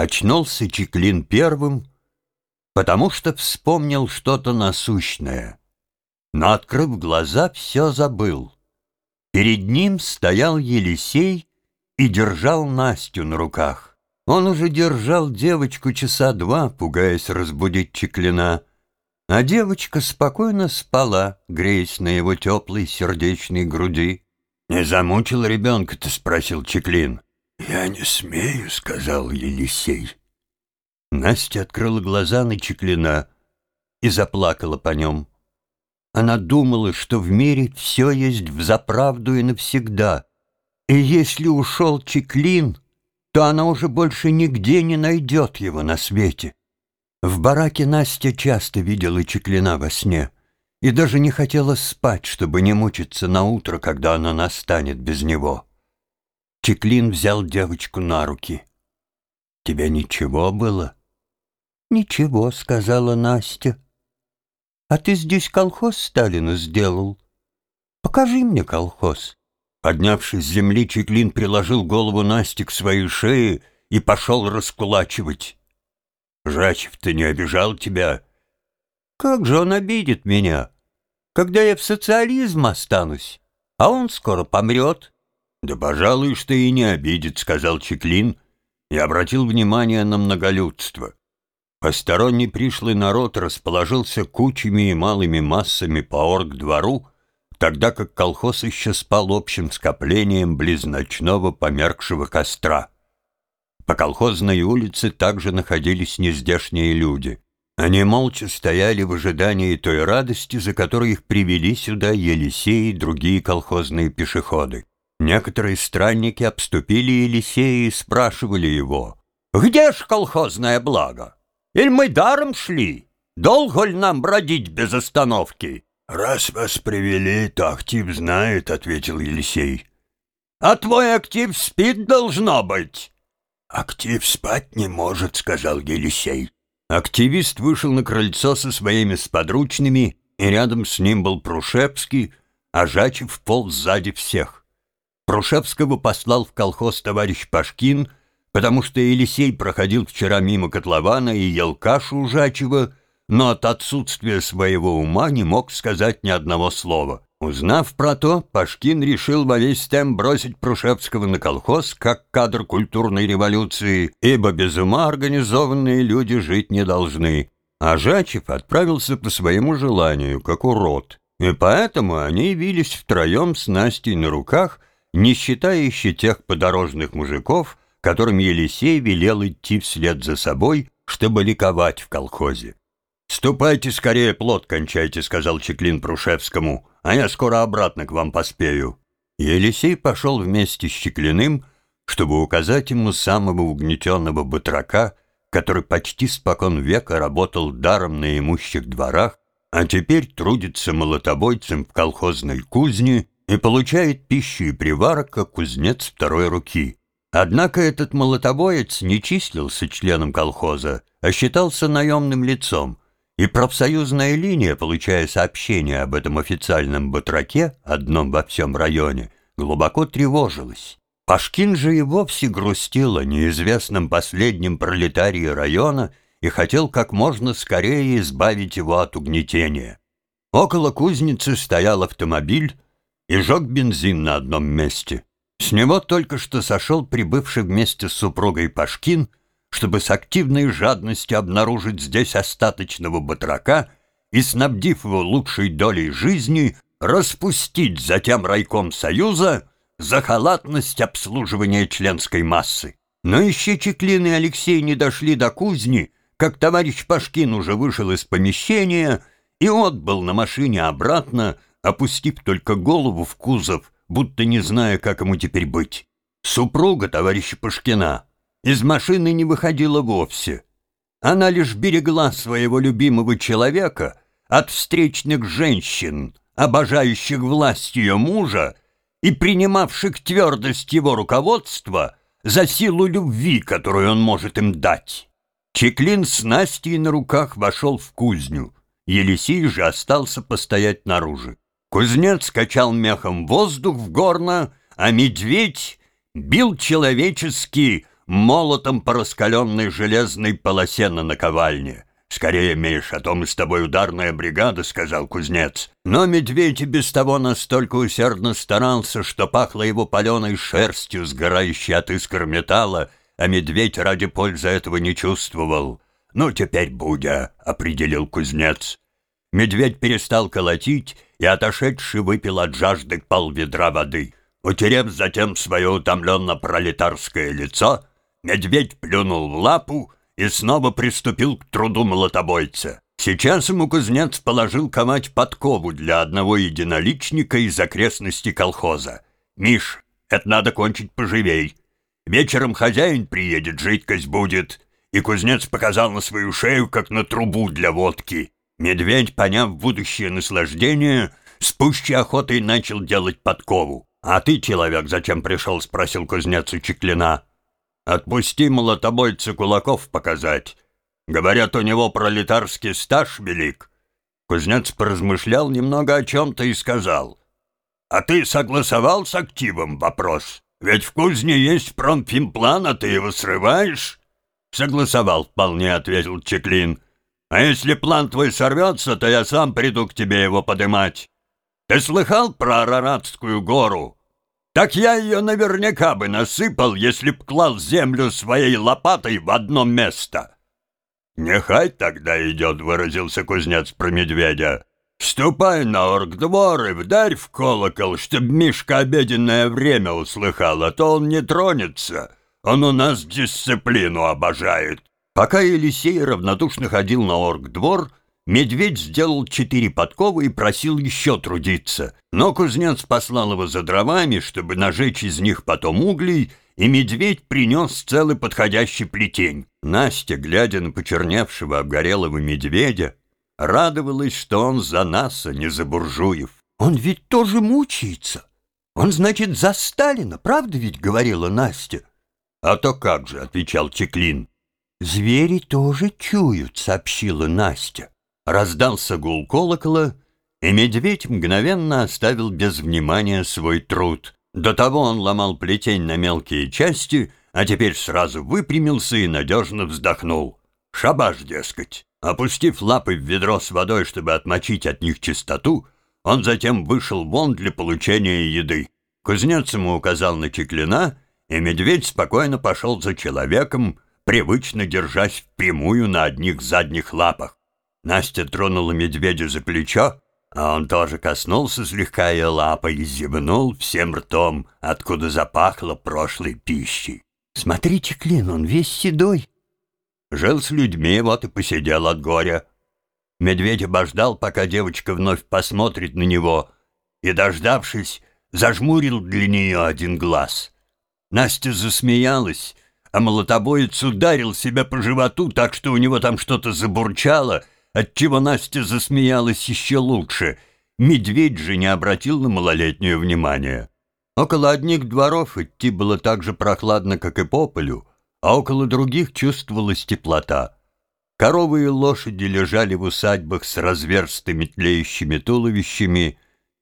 Очнулся Чеклин первым, потому что вспомнил что-то насущное. Но, открыв глаза, все забыл. Перед ним стоял Елисей и держал Настю на руках. Он уже держал девочку часа два, пугаясь разбудить Чеклина, а девочка спокойно спала, греясь на его теплой сердечной груди. «Не замучил ребенка-то?» — спросил Чеклин. «Я не смею», — сказал Елисей. Настя открыла глаза на Чеклина и заплакала по нем. Она думала, что в мире все есть взаправду и навсегда, и если ушел Чеклин, то она уже больше нигде не найдет его на свете. В бараке Настя часто видела Чеклина во сне и даже не хотела спать, чтобы не мучиться на утро, когда она настанет без него. Чеклин взял девочку на руки. «Тебе ничего было?» «Ничего», — сказала Настя. «А ты здесь колхоз Сталину сделал? Покажи мне колхоз». Поднявшись с земли, Чеклин приложил голову Насти к своей шее и пошел раскулачивать. «Жачев-то не обижал тебя?» «Как же он обидит меня, когда я в социализм останусь, а он скоро помрет?» «Да, пожалуй, что и не обидит», — сказал Чеклин и обратил внимание на многолюдство. Посторонний пришлый народ расположился кучами и малыми массами по орг-двору, тогда как колхоз еще спал общим скоплением близ ночного померкшего костра. По колхозной улице также находились нездешние люди. Они молча стояли в ожидании той радости, за которой их привели сюда Елисей и другие колхозные пешеходы. Некоторые странники обступили Елисея и спрашивали его, «Где ж колхозное благо? Или мы даром шли? Долго ли нам бродить без остановки?» «Раз вас привели, то актив знает», — ответил Елисей. «А твой актив спит, должно быть». «Актив спать не может», — сказал Елисей. Активист вышел на крыльцо со своими сподручными, и рядом с ним был Прушепский, а Жачев полз сзади всех. Прушевского послал в колхоз товарищ Пашкин, потому что Елисей проходил вчера мимо котлована и ел кашу у Жачева, но от отсутствия своего ума не мог сказать ни одного слова. Узнав про то, Пашкин решил во весь тем бросить Прушевского на колхоз, как кадр культурной революции, ибо без ума организованные люди жить не должны. А Жачев отправился по своему желанию, как урод. И поэтому они явились втроем с Настей на руках – не считая еще тех подорожных мужиков, которым Елисей велел идти вслед за собой, чтобы ликовать в колхозе. «Ступайте скорее, плод кончайте», — сказал Чеклин Прушевскому, «а я скоро обратно к вам поспею». Елисей пошел вместе с Чеклиным, чтобы указать ему самого угнетенного батрака, который почти спокон века работал даром на имущих дворах, а теперь трудится молотобойцем в колхозной кузне и получает пищу и приварок, как кузнец второй руки. Однако этот молотобоец не числился членом колхоза, а считался наемным лицом, и профсоюзная линия, получая сообщение об этом официальном батраке, одном во всем районе, глубоко тревожилась. Пашкин же и вовсе грустил о неизвестном последнем пролетарии района и хотел как можно скорее избавить его от угнетения. Около кузницы стоял автомобиль, и жег бензин на одном месте. С него только что сошел прибывший вместе с супругой Пашкин, чтобы с активной жадностью обнаружить здесь остаточного батрака и, снабдив его лучшей долей жизни, распустить затем райком Союза за халатность обслуживания членской массы. Но еще Чеклин и Алексей не дошли до кузни, как товарищ Пашкин уже вышел из помещения и отбыл на машине обратно, опустив только голову в кузов, будто не зная, как ему теперь быть. Супруга товарища Пушкина из машины не выходила вовсе. Она лишь берегла своего любимого человека от встречных женщин, обожающих власть ее мужа и принимавших твердость его руководства за силу любви, которую он может им дать. Чеклин с Настей на руках вошел в кузню. Елисей же остался постоять наружу. Кузнец качал мехом воздух в горно, а медведь бил человеческий молотом по раскаленной железной полосе на наковальне. «Скорее, Миш, а то мы с тобой ударная бригада», — сказал кузнец. Но медведь и без того настолько усердно старался, что пахло его паленой шерстью, сгорающей от искр металла, а медведь ради пользы этого не чувствовал. «Ну, теперь будя», — определил кузнец. Медведь перестал колотить и, отошедший, выпил от жажды пол ведра воды. Утерев затем свое утомленно-пролетарское лицо, медведь плюнул в лапу и снова приступил к труду молотобойца. Сейчас ему кузнец положил ковать подкову для одного единоличника из окрестностей колхоза. «Миш, это надо кончить поживей. Вечером хозяин приедет, жидкость будет». И кузнец показал на свою шею, как на трубу для водки. Медведь, поняв будущее наслаждение, с пущей охотой начал делать подкову. «А ты, человек, зачем пришел?» — спросил кузнец у Чеклина. Отпусти молотобойца кулаков показать. Говорят, у него пролетарский стаж велик. Кузнец поразмышлял немного о чем-то и сказал. А ты согласовал с активом вопрос? Ведь в кузне есть промфимплан, а ты его срываешь? Согласовал, вполне ответил Чеклин. А если план твой сорвется, то я сам приду к тебе его подымать. Ты слыхал про Араратскую гору? Так я ее наверняка бы насыпал, если б клал землю своей лопатой в одно место. «Нехай тогда идет», — выразился кузнец про медведя. «Ступай на оргдвор и вдарь в колокол, чтоб Мишка обеденное время услыхал, а то он не тронется. Он у нас дисциплину обожает». Пока Елисей равнодушно ходил на оргдвор, Медведь сделал четыре подковы и просил еще трудиться. Но кузнец послал его за дровами, чтобы нажечь из них потом углей, и медведь принес целый подходящий плетень. Настя, глядя на почерневшего обгорелого медведя, радовалась, что он за нас, а не за буржуев. «Он ведь тоже мучается. Он, значит, за Сталина, правда ведь?» — говорила Настя. «А то как же», — отвечал Чеклин. «Звери тоже чуют», — сообщила Настя. Раздался гул колокола, и медведь мгновенно оставил без внимания свой труд. До того он ломал плетень на мелкие части, а теперь сразу выпрямился и надежно вздохнул. Шабаш, дескать. Опустив лапы в ведро с водой, чтобы отмочить от них чистоту, он затем вышел вон для получения еды. Кузнец ему указал на Чеклина, и медведь спокойно пошел за человеком, привычно держась впрямую на одних задних лапах. Настя тронула медведя за плечо, а он тоже коснулся слегка ее лапой и зевнул всем ртом, откуда запахло прошлой пищей. «Смотрите, Клин, он весь седой». Жил с людьми, вот и посидел от горя. Медведь обождал, пока девочка вновь посмотрит на него, и, дождавшись, зажмурил для нее один глаз. Настя засмеялась, а молотобоец ударил себя по животу так, что у него там что-то забурчало — отчего Настя засмеялась еще лучше. Медведь же не обратил на малолетнюю внимание. Около одних дворов идти было так же прохладно, как и по полю, а около других чувствовалась теплота. Коровы и лошади лежали в усадьбах с разверстыми тлеющими туловищами,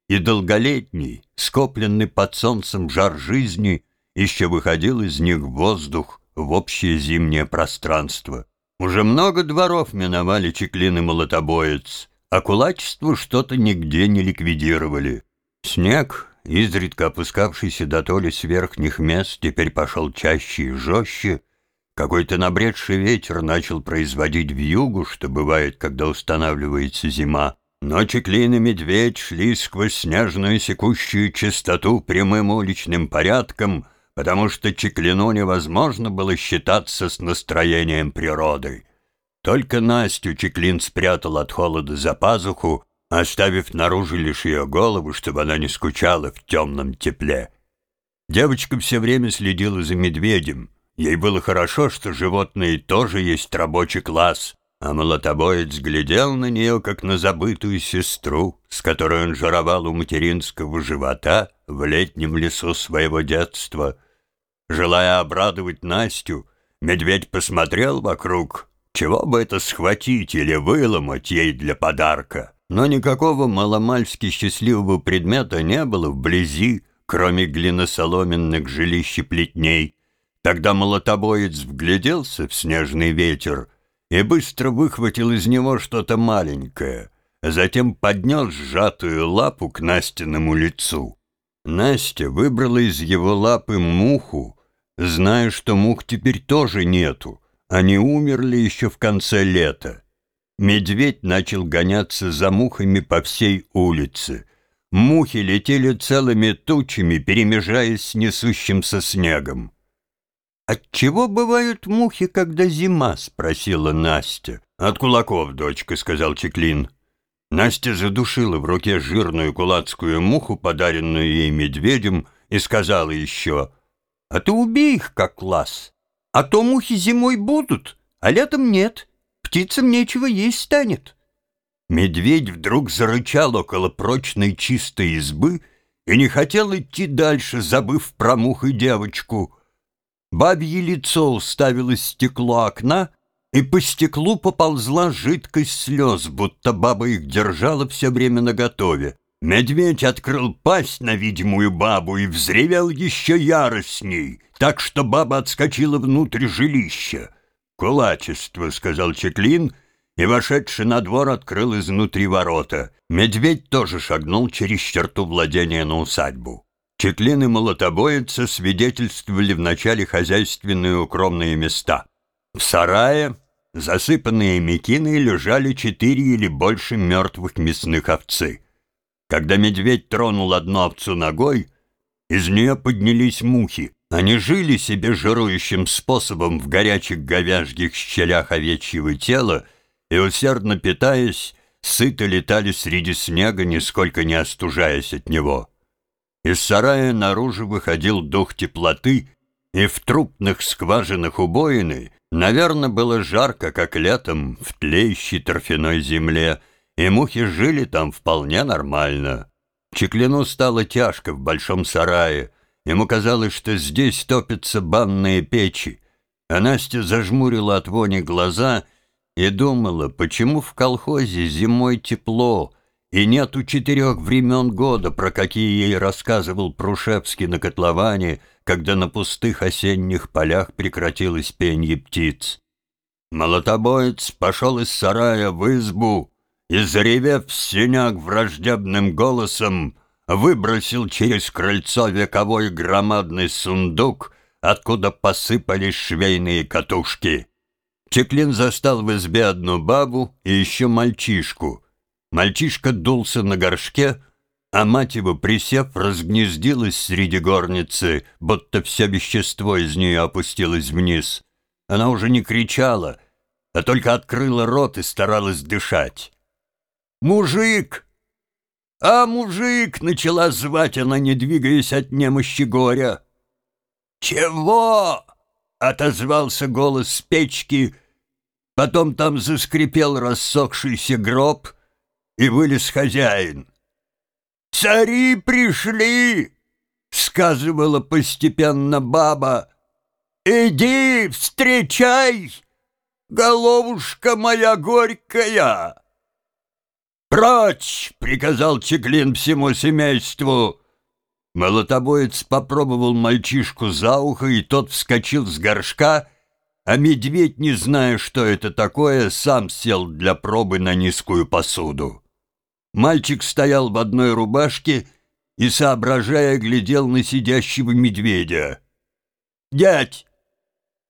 и долголетний, скопленный под солнцем жар жизни, еще выходил из них воздух, в общее зимнее пространство. Уже много дворов миновали Чеклин и Молотобоец, а кулачество что-то нигде не ликвидировали. Снег, изредка опускавшийся до толи с верхних мест, теперь пошел чаще и жестче. Какой-то набредший ветер начал производить вьюгу, что бывает, когда устанавливается зима. Но Чеклин и Медведь шли сквозь снежную секущую чистоту прямым уличным порядком — потому что Чеклину невозможно было считаться с настроением природы. Только Настю Чеклин спрятал от холода за пазуху, оставив наружу лишь ее голову, чтобы она не скучала в темном тепле. Девочка все время следила за медведем. Ей было хорошо, что животные тоже есть рабочий класс, а молотобоец глядел на нее, как на забытую сестру, с которой он жировал у материнского живота в летнем лесу своего детства — Желая обрадовать Настю, медведь посмотрел вокруг, чего бы это схватить или выломать ей для подарка. Но никакого маломальски счастливого предмета не было вблизи, кроме глиносоломенных жилищ и плетней. Тогда молотобоец вгляделся в снежный ветер и быстро выхватил из него что-то маленькое, затем поднес сжатую лапу к Настиному лицу. Настя выбрала из его лапы муху, зная, что мух теперь тоже нету, они умерли еще в конце лета. Медведь начал гоняться за мухами по всей улице. Мухи летели целыми тучами, перемежаясь с несущимся снегом. «Отчего бывают мухи, когда зима?» — спросила Настя. «От кулаков, дочка», — сказал Чеклин. Настя задушила в руке жирную кулацкую муху, подаренную ей медведем, и сказала еще, «А ты убей их, как класс, а то мухи зимой будут, а летом нет, птицам нечего есть станет». Медведь вдруг зарычал около прочной чистой избы и не хотел идти дальше, забыв про мух и девочку — Бабье лицо уставилось в стекло окна, и по стеклу поползла жидкость слез, будто баба их держала все время наготове. Медведь открыл пасть на видимую бабу и взревел еще яростней, так что баба отскочила внутрь жилища. «Кулачество», — сказал Чеклин, и, вошедший на двор, открыл изнутри ворота. Медведь тоже шагнул через черту владения на усадьбу. Чеклин и молотобоица свидетельствовали в начале хозяйственные укромные места. В сарае, засыпанные мекиной, лежали четыре или больше мертвых мясных овцы. Когда медведь тронул одну овцу ногой, из нее поднялись мухи. Они жили себе жирующим способом в горячих говяжьих щелях овечьего тела и, усердно питаясь, сыто летали среди снега, нисколько не остужаясь от него. Из сарая наружу выходил дух теплоты, и в трупных скважинах убоины, наверное, было жарко, как летом в тлеющей торфяной земле, и мухи жили там вполне нормально. Чеклину стало тяжко в большом сарае. Ему казалось, что здесь топятся банные печи. А Настя зажмурила от вони глаза и думала, почему в колхозе зимой тепло, и нету четырех времен года, про какие ей рассказывал Прушевский на котловане, когда на пустых осенних полях прекратилось пенье птиц. Молотобоец пошел из сарая в избу и, заревев синяк враждебным голосом, выбросил через крыльцо вековой громадный сундук, откуда посыпались швейные катушки. Чеклин застал в избе одну бабу и еще мальчишку — Мальчишка дулся на горшке, а мать его, присев, разгнездилась среди горницы, будто все вещество из нее опустилось вниз. Она уже не кричала, а только открыла рот и старалась дышать. «Мужик! А, мужик!» — начала звать она, не двигаясь от немощи горя. «Чего?» — отозвался голос с печки. Потом там заскрипел рассохшийся гроб — и вылез хозяин. «Цари пришли!» — сказывала постепенно баба. «Иди, встречай, головушка моя горькая!» «Прочь!» — приказал Чеклин всему семейству. Молотобоец попробовал мальчишку за ухо, и тот вскочил с горшка, а медведь, не зная, что это такое, сам сел для пробы на низкую посуду. Мальчик стоял в одной рубашке и, соображая, глядел на сидящего медведя. «Дядь,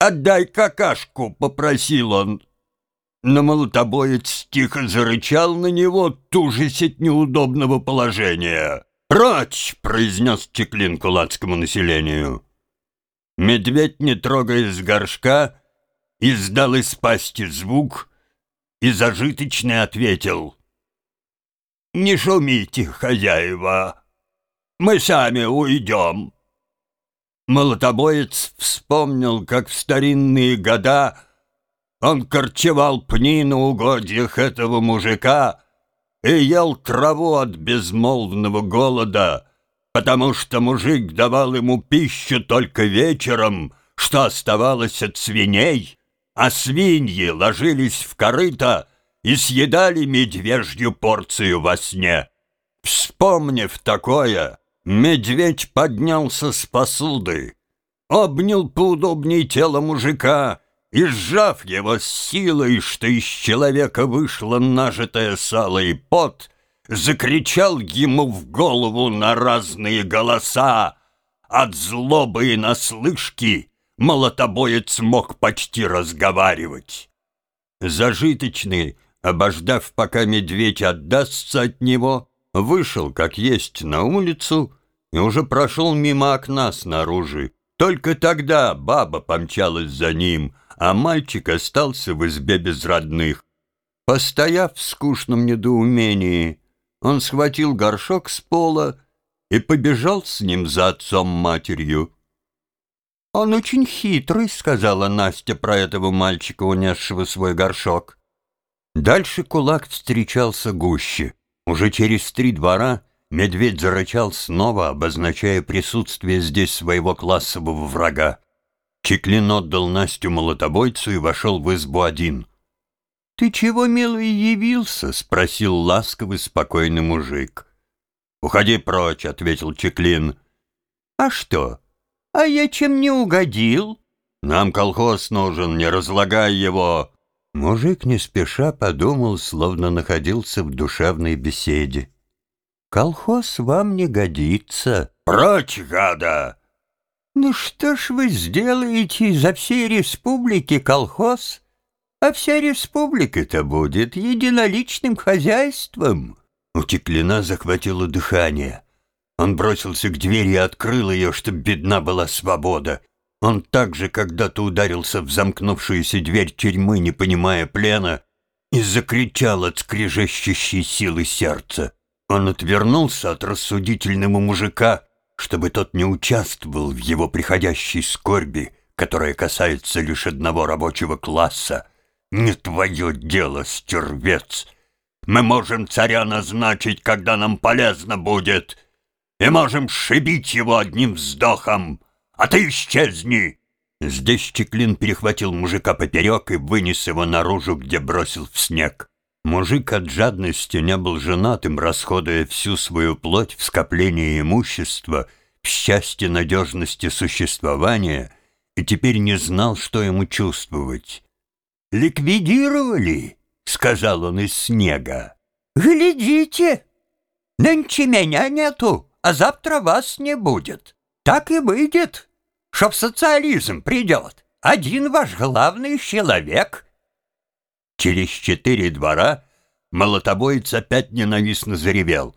отдай какашку!» — попросил он. Но молотобоец тихо зарычал на него, тужась от неудобного положения. «Прочь!» — произнес Чеклин кулацкому населению. Медведь, не трогая с горшка, издал из пасти звук и зажиточно ответил — «Не шумите, хозяева, мы сами уйдем». Молотобоец вспомнил, как в старинные года он корчевал пни на угодьях этого мужика и ел траву от безмолвного голода, потому что мужик давал ему пищу только вечером, что оставалось от свиней, а свиньи ложились в корыто и съедали медвежью порцию во сне. Вспомнив такое, медведь поднялся с посуды, обнял поудобней тело мужика и, сжав его с силой, что из человека вышло нажитое сало и пот, закричал ему в голову на разные голоса. От злобы и наслышки молотобоец мог почти разговаривать. Зажиточный, обождав, пока медведь отдастся от него, вышел, как есть, на улицу и уже прошел мимо окна снаружи. Только тогда баба помчалась за ним, а мальчик остался в избе без родных. Постояв в скучном недоумении, он схватил горшок с пола и побежал с ним за отцом-матерью. «Он очень хитрый», — сказала Настя про этого мальчика, унесшего свой горшок. Дальше кулак встречался гуще. Уже через три двора медведь зарычал снова, обозначая присутствие здесь своего классового врага. Чеклин отдал Настю молотобойцу и вошел в избу один. «Ты чего, милый, явился?» — спросил ласковый, спокойный мужик. «Уходи прочь», — ответил Чеклин. «А что? А я чем не угодил?» «Нам колхоз нужен, не разлагай его!» Мужик не спеша подумал, словно находился в душевной беседе. «Колхоз вам не годится». «Прочь, гада!» «Ну что ж вы сделаете за всей республики колхоз? А вся республика-то будет единоличным хозяйством». У Теклина захватило дыхание. Он бросился к двери и открыл ее, чтобы бедна была свобода. Он также когда-то ударился в замкнувшуюся дверь тюрьмы, не понимая плена, и закричал от скрежещущей силы сердца. Он отвернулся от рассудительного мужика, чтобы тот не участвовал в его приходящей скорби, которая касается лишь одного рабочего класса. «Не твое дело, стервец!» Мы можем царя назначить, когда нам полезно будет, и можем шибить его одним вздохом, а ты исчезни!» Здесь Чеклин перехватил мужика поперек и вынес его наружу, где бросил в снег. Мужик от жадности не был женатым, расходуя всю свою плоть в скопление имущества, в счастье надежности существования, и теперь не знал, что ему чувствовать. «Ликвидировали?» — сказал он из снега. «Глядите, нынче меня нету, а завтра вас не будет. Так и выйдет, что в социализм придет один ваш главный человек». Через четыре двора молотобоец опять ненавистно заревел.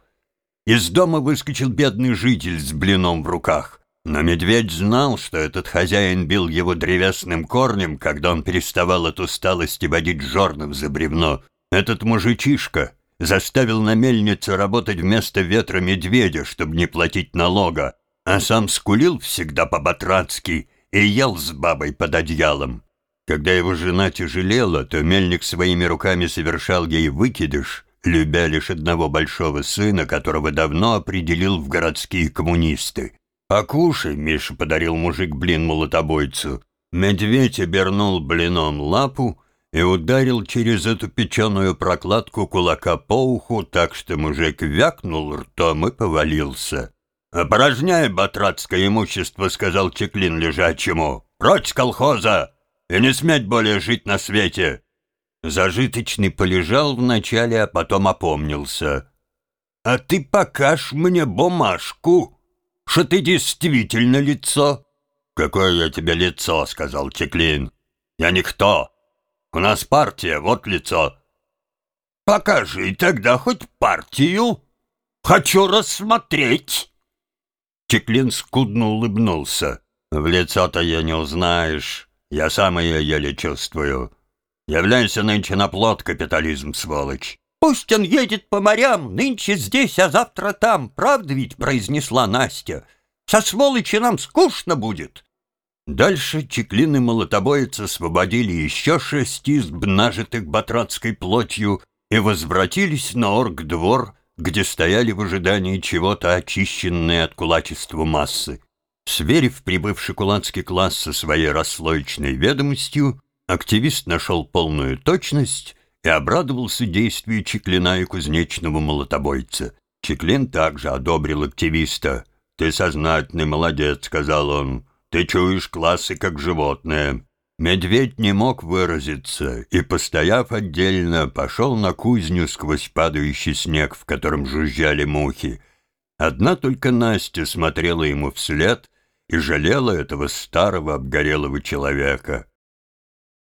Из дома выскочил бедный житель с блином в руках. Но медведь знал, что этот хозяин бил его древесным корнем, когда он переставал от усталости водить жорнов за бревно. Этот мужичишка заставил на мельнице работать вместо ветра медведя, чтобы не платить налога, а сам скулил всегда по-батрацки и ел с бабой под одеялом. Когда его жена тяжелела, то мельник своими руками совершал ей выкидыш, любя лишь одного большого сына, которого давно определил в городские коммунисты. «Покушай», — Миша подарил мужик блин молотобойцу. Медведь обернул блином лапу и ударил через эту печеную прокладку кулака по уху, так что мужик вякнул ртом и повалился. «Опорожняй батратское имущество», — сказал Чеклин лежачему. «Прочь колхоза! И не сметь более жить на свете!» Зажиточный полежал вначале, а потом опомнился. «А ты покажь мне бумажку!» что ты действительно лицо». «Какое я тебе лицо?» — сказал Чеклин. «Я никто. У нас партия, вот лицо». «Покажи тогда хоть партию. Хочу рассмотреть». Чеклин скудно улыбнулся. «В лицо-то я не узнаешь. Я сам ее еле чувствую. Являйся нынче на плод, капитализм, сволочь. «Пусть он едет по морям, нынче здесь, а завтра там, правда ведь?» — произнесла Настя. «Со сволочи нам скучно будет!» Дальше чеклины молотобоец освободили еще шесть изб, нажитых батратской плотью, и возвратились на оргдвор, где стояли в ожидании чего-то очищенные от кулачества массы. Сверив прибывший кулацкий класс со своей расслоечной ведомостью, активист нашел полную точность и обрадовался действию Чеклина и кузнечного молотобойца. Чеклин также одобрил активиста. «Ты сознательный молодец», — сказал он. Ты чуешь классы как животное. Медведь не мог выразиться и, постояв отдельно, пошел на кузню сквозь падающий снег, в котором жужжали мухи. Одна только Настя смотрела ему вслед и жалела этого старого обгорелого человека.